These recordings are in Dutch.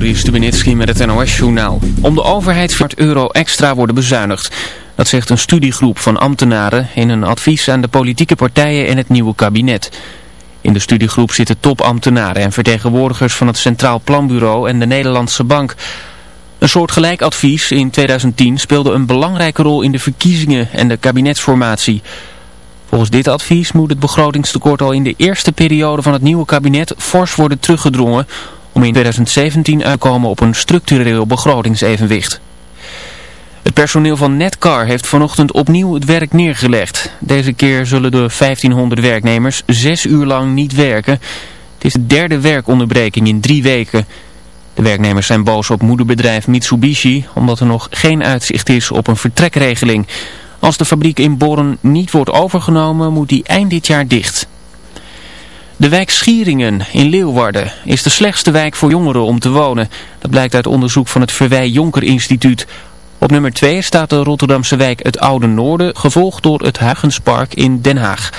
Juri Stubenitski met het NOS-journaal. Om de overheidsvaart euro extra worden bezuinigd. Dat zegt een studiegroep van ambtenaren in een advies aan de politieke partijen en het nieuwe kabinet. In de studiegroep zitten topambtenaren en vertegenwoordigers van het Centraal Planbureau en de Nederlandse Bank. Een soortgelijk advies in 2010 speelde een belangrijke rol in de verkiezingen en de kabinetsformatie. Volgens dit advies moet het begrotingstekort al in de eerste periode van het nieuwe kabinet fors worden teruggedrongen om in 2017 uit te komen op een structureel begrotingsevenwicht. Het personeel van Netcar heeft vanochtend opnieuw het werk neergelegd. Deze keer zullen de 1500 werknemers zes uur lang niet werken. Het is de derde werkonderbreking in drie weken. De werknemers zijn boos op moederbedrijf Mitsubishi omdat er nog geen uitzicht is op een vertrekregeling. Als de fabriek in Born niet wordt overgenomen moet die eind dit jaar dicht. De wijk Schieringen in Leeuwarden is de slechtste wijk voor jongeren om te wonen. Dat blijkt uit onderzoek van het Verwij Jonker Instituut. Op nummer 2 staat de Rotterdamse wijk Het Oude Noorden, gevolgd door het Hagenspark in Den Haag.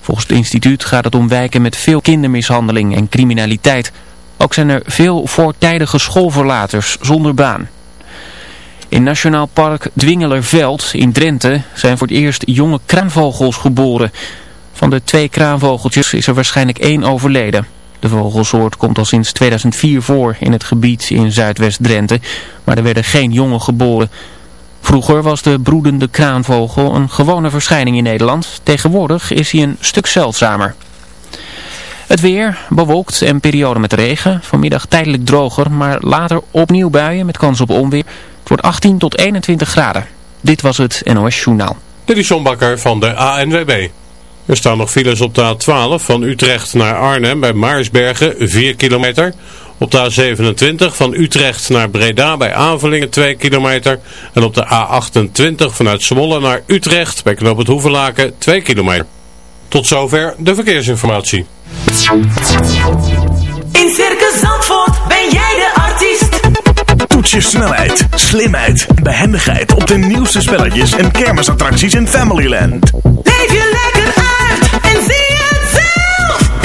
Volgens het instituut gaat het om wijken met veel kindermishandeling en criminaliteit. Ook zijn er veel voortijdige schoolverlaters zonder baan. In Nationaal Park Dwingelerveld in Drenthe zijn voor het eerst jonge kraanvogels geboren. Van de twee kraanvogeltjes is er waarschijnlijk één overleden. De vogelsoort komt al sinds 2004 voor in het gebied in Zuidwest-Drenthe, maar er werden geen jongen geboren. Vroeger was de broedende kraanvogel een gewone verschijning in Nederland. Tegenwoordig is hij een stuk zeldzamer. Het weer, bewolkt en periode met regen. Vanmiddag tijdelijk droger, maar later opnieuw buien met kans op onweer. Het wordt 18 tot 21 graden. Dit was het NOS Journaal. Dit is John Bakker van de ANWB. Er staan nog files op de A12 van Utrecht naar Arnhem bij Maarsbergen 4 kilometer. Op de A27 van Utrecht naar Breda bij Avelingen 2 kilometer. En op de A28 vanuit Zwolle naar Utrecht bij Knoop het Hoevelaken 2 kilometer. Tot zover de verkeersinformatie. In Circus Zandvoort ben jij de artiest. Toets je snelheid, slimheid en behendigheid op de nieuwste spelletjes en kermisattracties in Familyland. Leef je lekker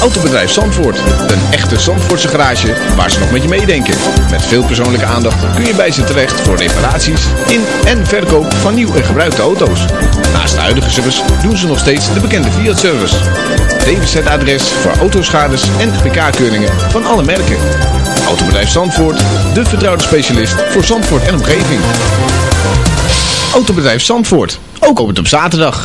Autobedrijf Zandvoort. Een echte Zandvoortse garage waar ze nog met je meedenken. Met veel persoonlijke aandacht kun je bij ze terecht voor reparaties in en verkoop van nieuw en gebruikte auto's. Naast de huidige service doen ze nog steeds de bekende Fiat-service. DWZ-adres voor autoschades en pk-keuringen van alle merken. Autobedrijf Zandvoort, de vertrouwde specialist voor Zandvoort en omgeving. Autobedrijf Zandvoort, ook op het op zaterdag.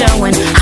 showing.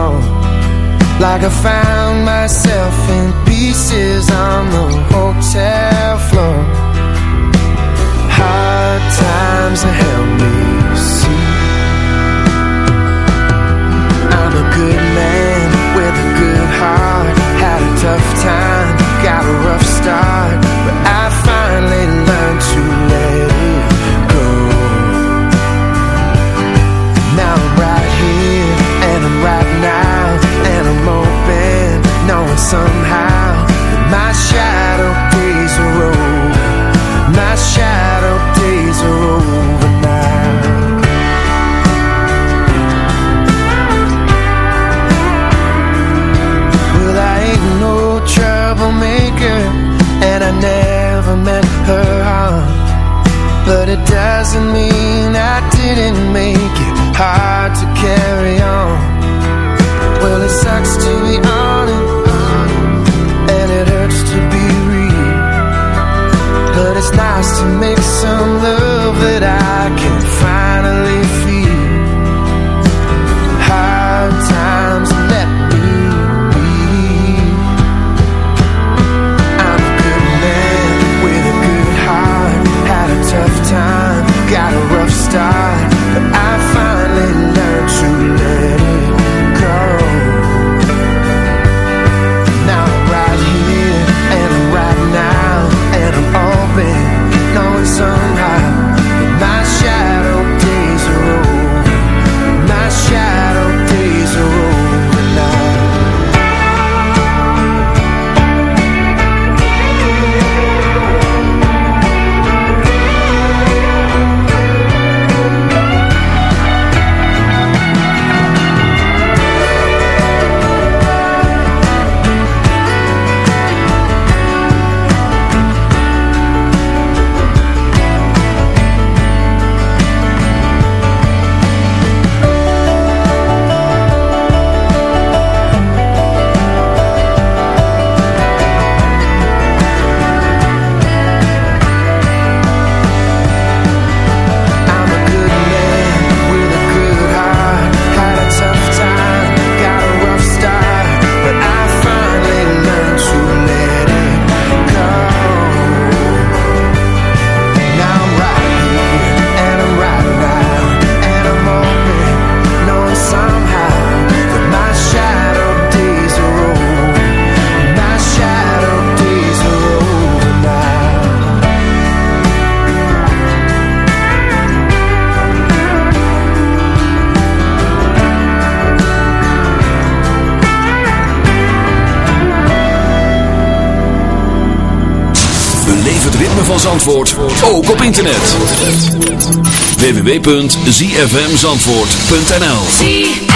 all Like I found myself in pieces on the hotel floor. Hard times have held me some love. www.zfmzandvoort.nl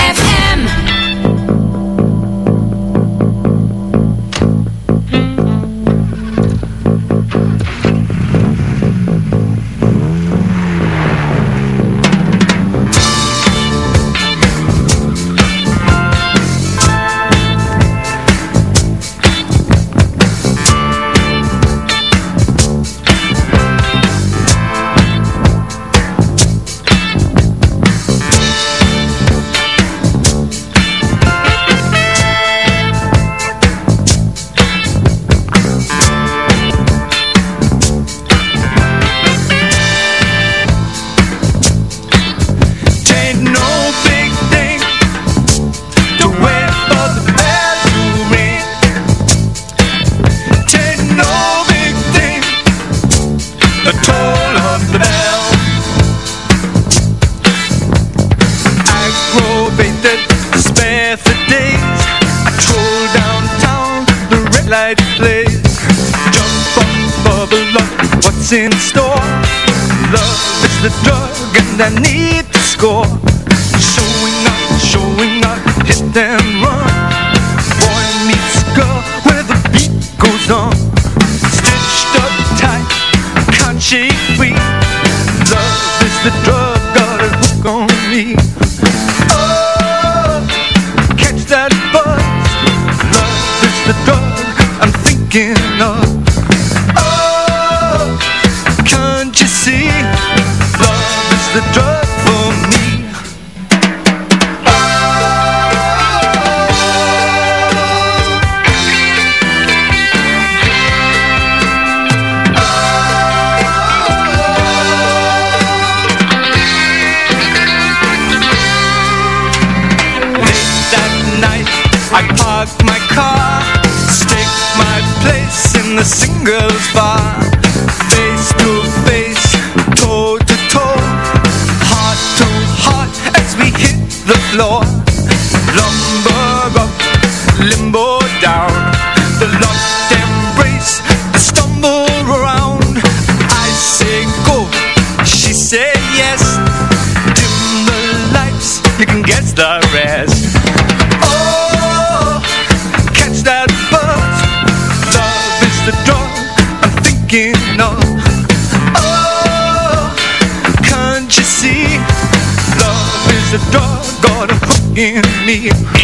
in me.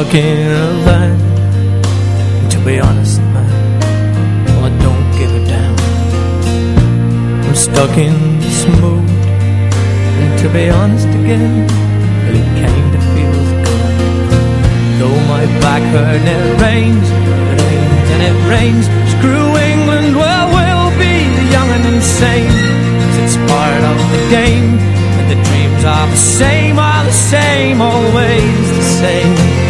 Stuck in a lot. To be honest, man, I don't give a damn. I'm stuck in this mood. And to be honest again, it kinda feels good. Though my back hurt and it rains, it rains and it rains. Screw England, well, we'll be the young and insane. Cause it's part of the game. And the dreams are the same, are the same, always the same.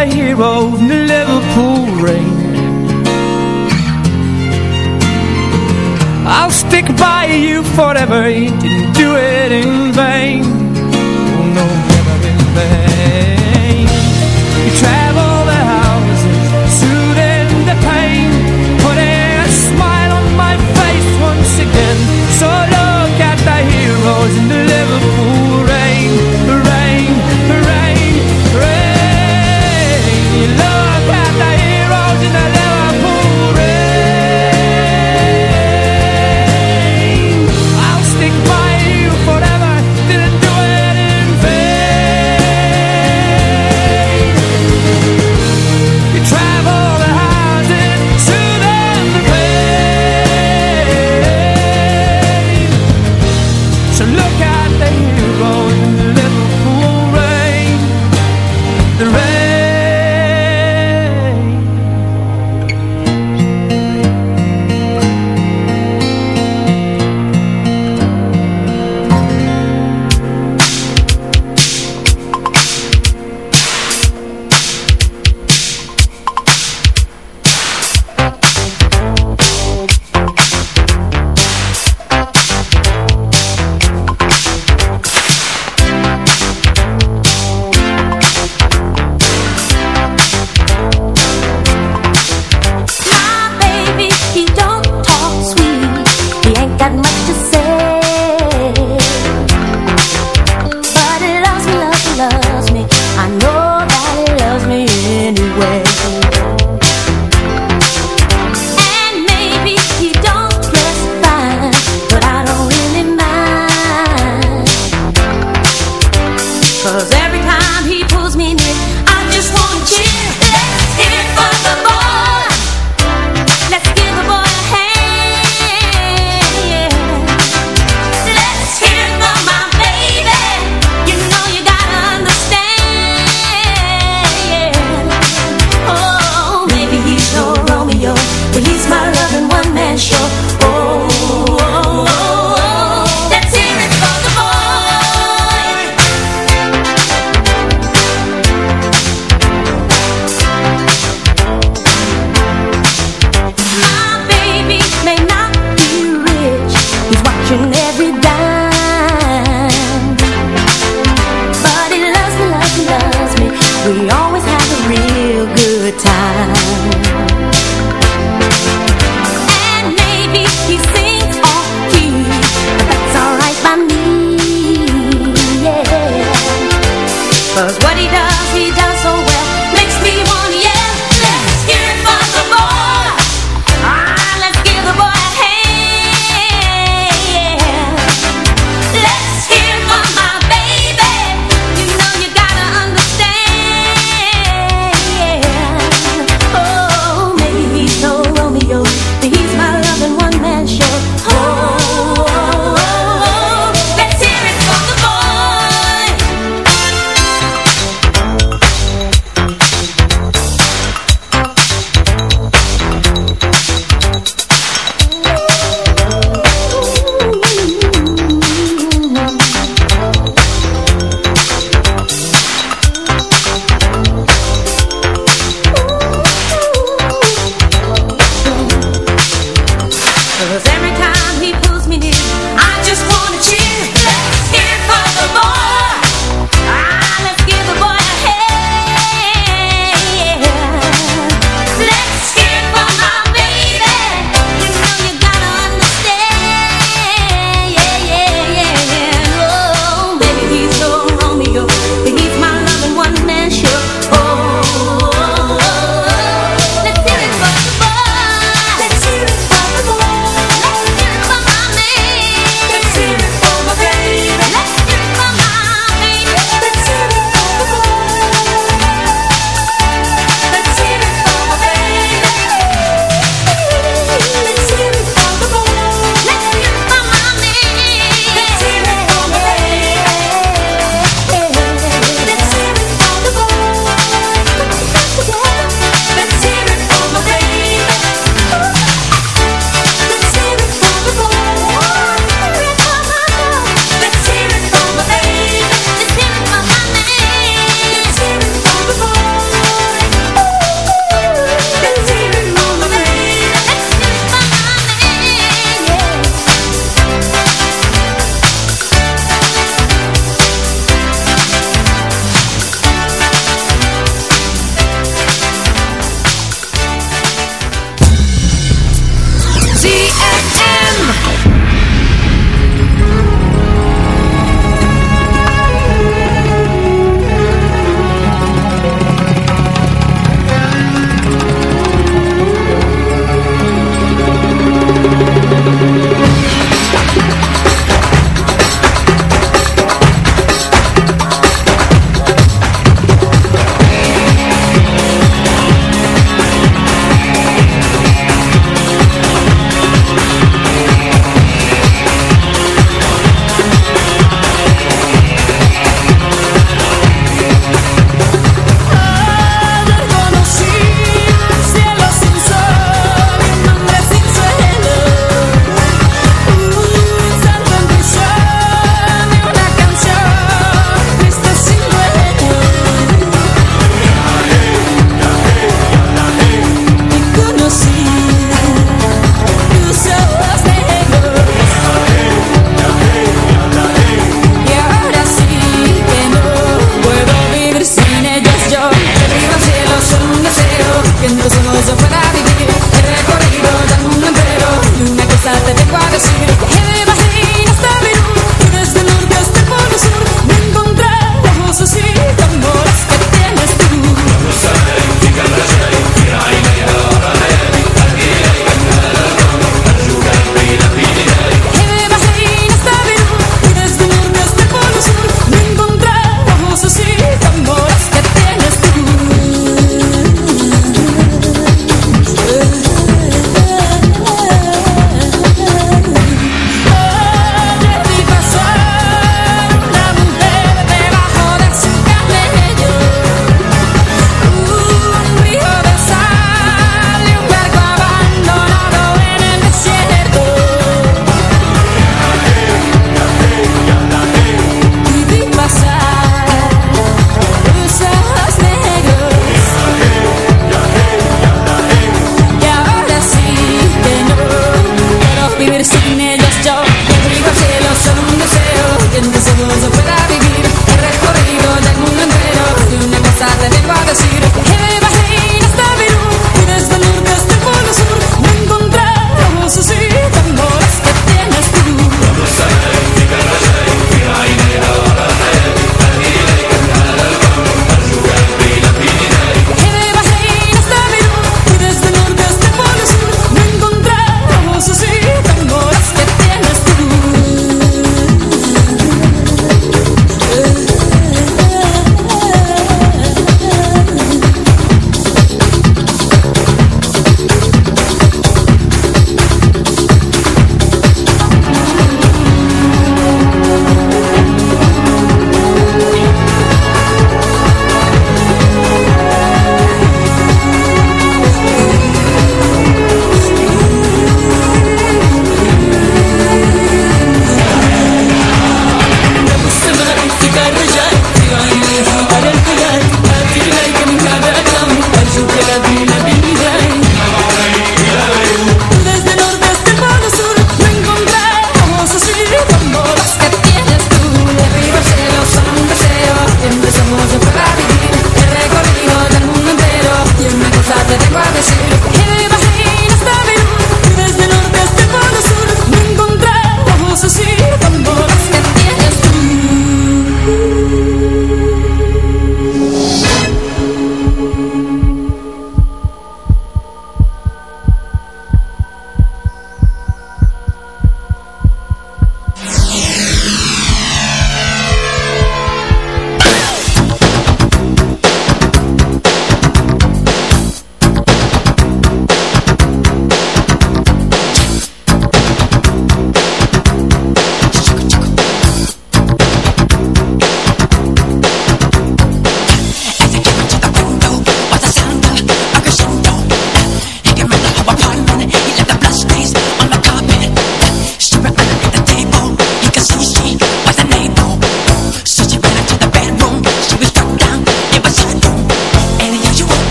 the hero in the Liverpool rain. I'll stick by you forever. You didn't do it in vain. you love.